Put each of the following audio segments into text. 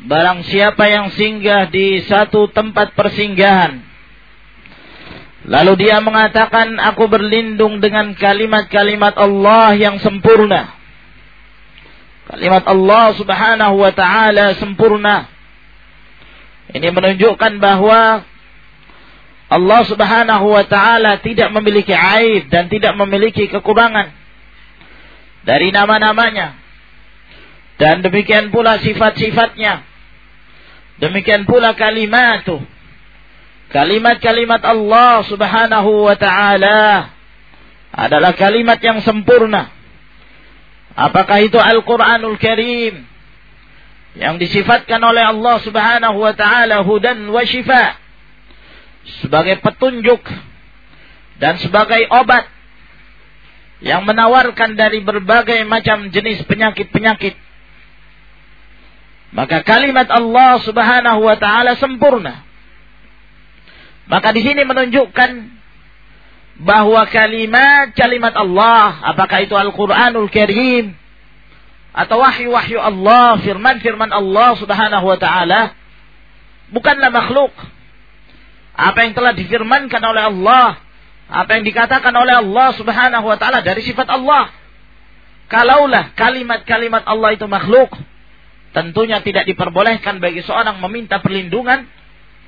Barang siapa yang singgah di satu tempat persinggahan. Lalu dia mengatakan, aku berlindung dengan kalimat-kalimat Allah yang sempurna. Kalimat Allah subhanahu wa ta'ala sempurna. Ini menunjukkan bahwa Allah subhanahu wa ta'ala tidak memiliki aib dan tidak memiliki kekurangan. Dari nama-namanya. Dan demikian pula sifat-sifatnya. Demikian pula kalimat itu. Kalimat-kalimat Allah subhanahu wa ta'ala adalah kalimat yang sempurna. Apakah itu Al-Quranul Karim yang disifatkan oleh Allah subhanahu wa ta'ala hudan wa syifa sebagai petunjuk dan sebagai obat yang menawarkan dari berbagai macam jenis penyakit-penyakit maka kalimat Allah Subhanahu wa taala sempurna. Maka di sini menunjukkan bahwa kalimat kalimat Allah, apakah itu Al-Qur'anul Karim atau wahyu-wahyu Allah, firman-firman Allah Subhanahu wa taala bukanlah makhluk. Apa yang telah difirmankan oleh Allah, apa yang dikatakan oleh Allah Subhanahu wa taala dari sifat Allah. Kalaulah kalimat-kalimat Allah itu makhluk, tentunya tidak diperbolehkan bagi seorang meminta perlindungan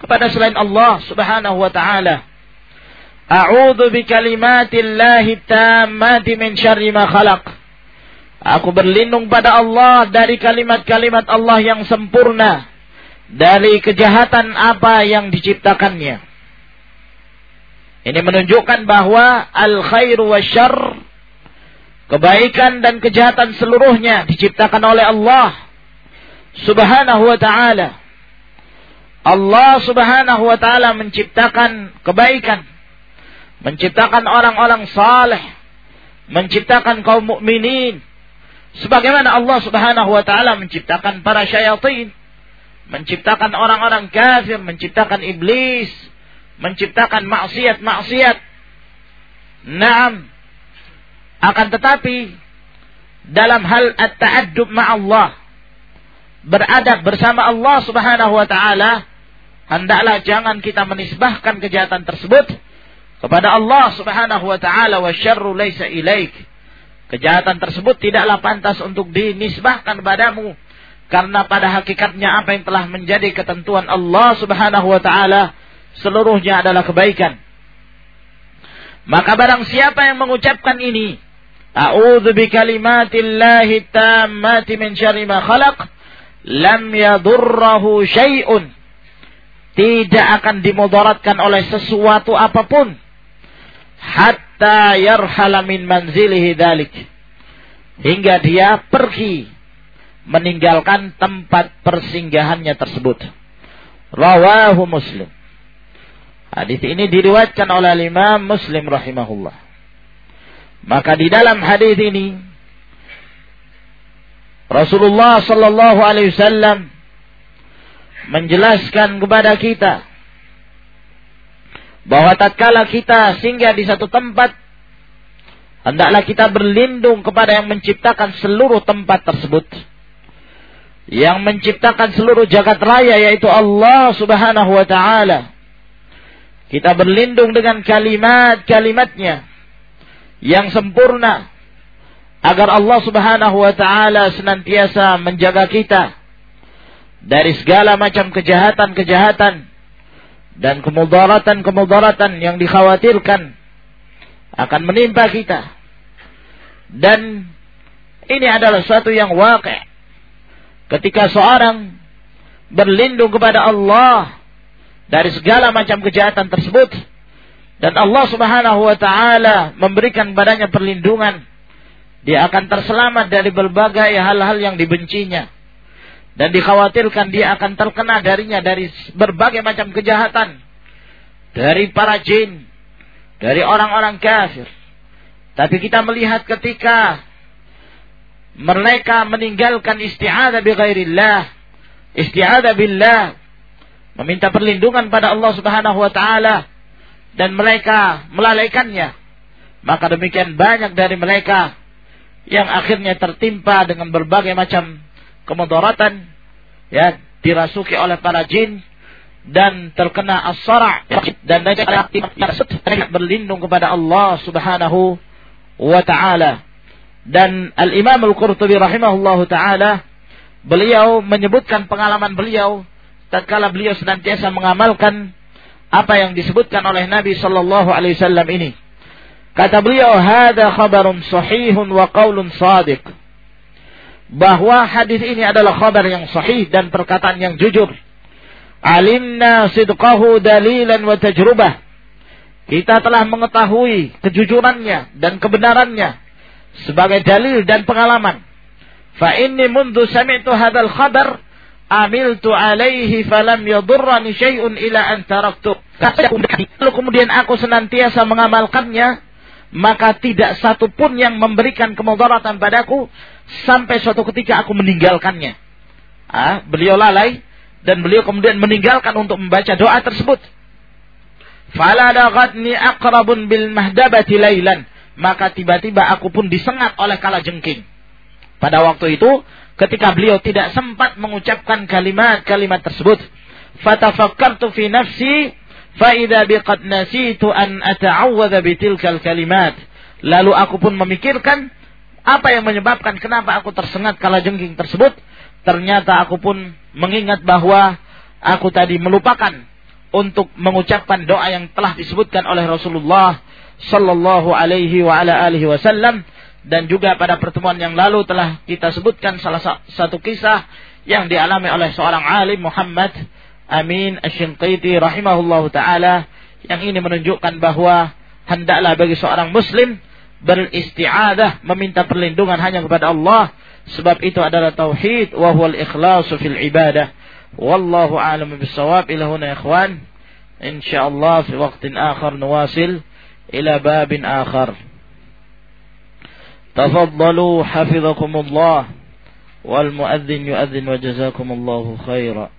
kepada selain Allah Subhanahu wa taala. A'udzu bi kalimatillahi tammati min syarri ma khalaq. Aku berlindung pada Allah dari kalimat-kalimat Allah yang sempurna dari kejahatan apa yang diciptakannya. Ini menunjukkan bahwa al khairu wa syarr kebaikan dan kejahatan seluruhnya diciptakan oleh Allah subhanahu wa ta'ala. Allah subhanahu wa ta'ala menciptakan kebaikan. Menciptakan orang-orang saleh. Menciptakan kaum mukminin. Sebagaimana Allah subhanahu wa ta'ala menciptakan para syayatin. Menciptakan orang-orang kafir. Menciptakan iblis. Menciptakan maksiat-maksiat. Naam. Akan tetapi dalam hal at-ta'addub ma'allah beradab bersama Allah Subhanahu wa taala, hendaklah jangan kita menisbahkan kejahatan tersebut kepada Allah Subhanahu wa taala wa syarru laisa. Kejahatan tersebut tidaklah pantas untuk dinisbahkan padamu karena pada hakikatnya apa yang telah menjadi ketentuan Allah Subhanahu wa taala seluruhnya adalah kebaikan. Maka barang siapa yang mengucapkan ini, A'udzu bikalimatillahi tammati min syarri ma khalaq lam yadurrahu syai'un. Tidak akan dimudaratkan oleh sesuatu apa pun. Hatta yarhala min manzilihi dalik hingga dia pergi meninggalkan tempat persinggahannya tersebut. Rawahu muslim. Hadis ini diriwayatkan oleh Imam Muslim rahimahullah. Maka di dalam hadis ini Rasulullah sallallahu alaihi wasallam menjelaskan kepada kita bahwa tatkala kita singgah di satu tempat hendaklah kita berlindung kepada yang menciptakan seluruh tempat tersebut. Yang menciptakan seluruh jagat raya yaitu Allah Subhanahu wa taala. Kita berlindung dengan kalimat-kalimatnya yang sempurna agar Allah Subhanahu wa taala senantiasa menjaga kita dari segala macam kejahatan-kejahatan dan kemudaratan-kemudaratan yang dikhawatirkan akan menimpa kita. Dan ini adalah suatu yang wakil. Ketika seorang berlindung kepada Allah dari segala macam kejahatan tersebut dan Allah Subhanahu wa taala memberikan badannya perlindungan dia akan terselamat dari berbagai hal-hal yang dibencinya. Dan dikhawatirkan dia akan terkena darinya dari berbagai macam kejahatan. Dari para jin. Dari orang-orang kafir. Tapi kita melihat ketika mereka meninggalkan isti'adah bi ghairillah. Isti'adah billah. Meminta perlindungan pada Allah subhanahu wa ta'ala. Dan mereka melalaikannya. Maka demikian banyak dari mereka yang akhirnya tertimpa dengan berbagai macam kemudaratan ya dirasuki oleh para jin dan terkena as-sara' dan berlindung kepada Allah Subhanahu wa taala. Dan Al-Imam Al-Qurtubi rahimahullahu taala beliau menyebutkan pengalaman beliau tatkala beliau senantiasa mengamalkan apa yang disebutkan oleh Nabi sallallahu alaihi wasallam ini. Kata beliau, "Hada khabarun sahihun wa qaulun sadiq." Bahwa hadis ini adalah khabar yang sahih dan perkataan yang jujur. Alimna sidqahu dalilan wa tajrubah. Kita telah mengetahui kejujurannya dan kebenarannya sebagai dalil dan pengalaman. Fa inni mundu sami'tu hadzal khabar amiltu alaihi falam yadurrani syai'un ila an taraktu. Lalu kemudian aku senantiasa mengamalkannya, maka tidak satu pun yang memberikan kemudaratan padaku sampai suatu ketika aku meninggalkannya. Ah, beliau lalai dan beliau kemudian meninggalkan untuk membaca doa tersebut. Fala dagatni aqrabun bil mahdabati lailan. Maka tiba-tiba aku pun disengat oleh kala jengking. Pada waktu itu ketika beliau tidak sempat mengucapkan kalimat-kalimat tersebut. Fatafakkartu fi nafsi faida biqad nasitu an ata'awwadha bitilkal kalimat. Lalu aku pun memikirkan apa yang menyebabkan kenapa aku tersengat kala jengking tersebut. Ternyata aku pun mengingat bahwa aku tadi melupakan untuk mengucapkan doa yang telah disebutkan oleh Rasulullah sallallahu alaihi wa ala alihi wasallam dan juga pada pertemuan yang lalu telah kita sebutkan salah satu kisah yang dialami oleh seorang alim Muhammad Amin. Asyinqaiti rahimahullahu ta'ala yang ini menunjukkan bahwa hendaklah bagi seorang muslim beristiadah meminta perlindungan hanya kepada Allah. Sebab itu adalah tauhid wa huwal ikhlasu fil ibadah. Wallahu a'lamu bisawab ila huna ikhwan. Insyaallah fi waqtin akhar nuwasil ila babin akhar. Tafaddalu hafizakumullah. Wal muadzin yuadzin wa jazakumullahu khairan